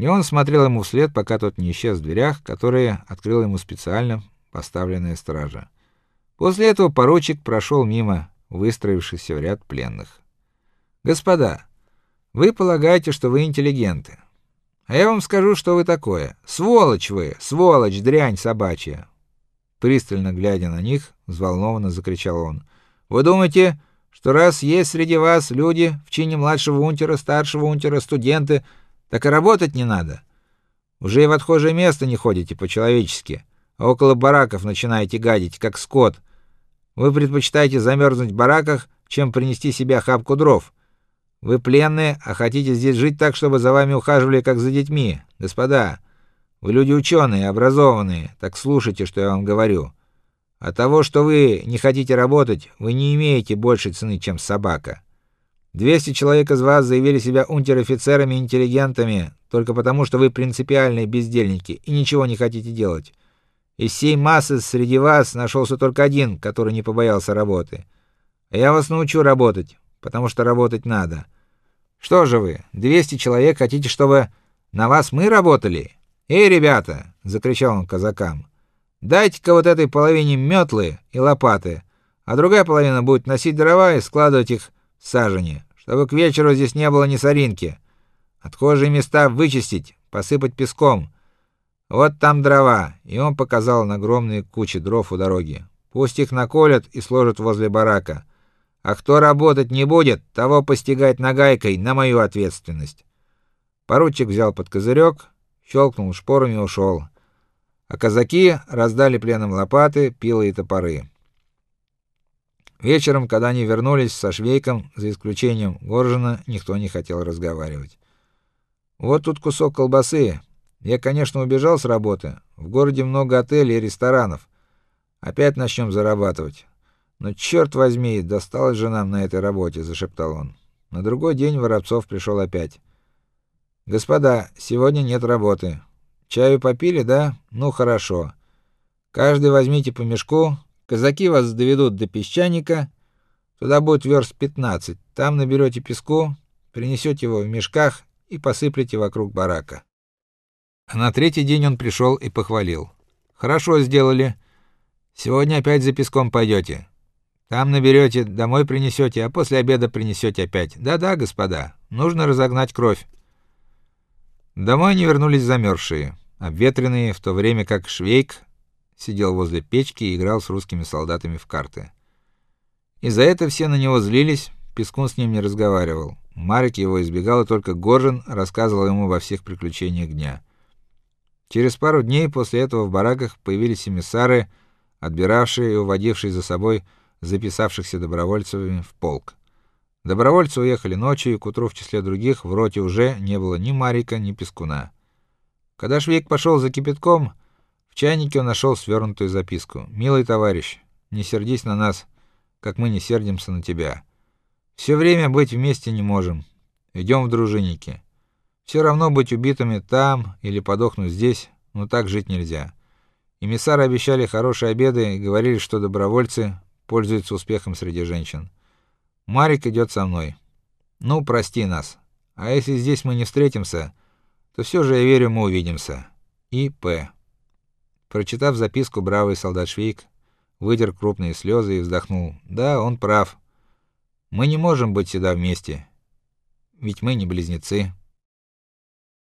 И он смотрел ему вслед, пока тот не исчез в дверях, которые открыла ему специально поставленная стража. После этого поручик прошел мимо выстроившихся в ряд пленных. Господа, вы полагаете, что вы интеллигенты. А я вам скажу, что вы такое. Сволочь вы, сволочь, дрянь собачья. Пристально глядя на них, взволнованно закричал он: "Вы думаете, что раз есть среди вас люди в чине младшего унтера, старшего унтера, студенты, так и работать не надо? Уже и в отхожее место не ходите по-человечески, а около бараков начинаете гадить, как скот. Вы предпочитаете замерзнуть в бараках, чем принести себе охапку дров. Вы пленные, а хотите здесь жить так, чтобы за вами ухаживали как за детьми. Господа, вы люди ученые, образованные, так слушайте, что я вам говорю. От того, что вы не хотите работать, вы не имеете больше цены, чем собака. 200 человек из вас заявили себя унтер-офицерами и интеллигентами только потому, что вы принципиальные бездельники и ничего не хотите делать. Из всей массы среди вас нашелся только один, который не побоялся работы. А я вас научу работать, потому что работать надо. Что же вы, 200 человек хотите, чтобы на вас мы работали? Эй, ребята, закричал он казакам. Дайте-ка вот этой половине метлы и лопаты, а другая половина будет носить дрова и складывать их в сажени, чтобы к вечеру здесь не было ни соринки. Отхожие места вычистить, посыпать песком. Вот там дрова, и он показал на огромные кучи дров у дороги. Пусть их наколят и сложат возле барака. А кто работать не будет, того постигать нагайкой на мою ответственность. Поручик взял под козырек, щелкнул шпорами и ушел. А казаки раздали пленным лопаты, пилы и топоры. Вечером, когда они вернулись со швейком, за исключением Горжина, никто не хотел разговаривать. Вот тут кусок колбасы. Я, конечно, убежал с работы. В городе много отелей и ресторанов. Опять начнем зарабатывать. Но черт возьми, досталось же нам на этой работе, зашептал он. На другой день Воробцов пришел опять. Господа, сегодня нет работы. Чаю попили, да? Ну хорошо. Каждый возьмите по мешку. Казаки вас доведут до песчаника. Туда будет верст 15. Там наберете песку, принесете его в мешках и посыплете вокруг барака. А на третий день он пришел и похвалил. Хорошо сделали. Сегодня опять за песком пойдете. Там наберете, домой принесете, а после обеда принесете опять. Да-да, господа, нужно разогнать кровь. Домой не вернулись замерзшие, обветренные, в то время как Швейк сидел возле печки и играл с русскими солдатами в карты. И за это все на него злились, Пескун с ним не разговаривал. Марик его избегал, и только Горжин рассказывал ему во всех приключениях дня. Через пару дней после этого в бараках появились эмиссары, отбиравшие и уводившие за собой записавшихся добровольцами в полк. Добровольцы уехали ночью, и к утру в числе других в роте уже не было ни Марика, ни Пескуна. Когда Швейк пошел за кипятком, чайнике он нашел свернутую записку: "Милый товарищ, не сердись на нас, как мы не сердимся на тебя. Все время быть вместе не можем. Идем в дружинники. Все равно быть убитыми там или подохнуть здесь, но так жить нельзя". Эмиссары обещали хорошие обеды и говорили, что добровольцы пользуется успехом среди женщин. Марик идет со мной. Ну, прости нас. А если здесь мы не встретимся, то все же я верю, мы увидимся. И П. Прочитав записку, бравый солдат Швейк вытер крупные слезы и вздохнул. Да, он прав. Мы не можем быть всегда вместе. Ведь мы не близнецы.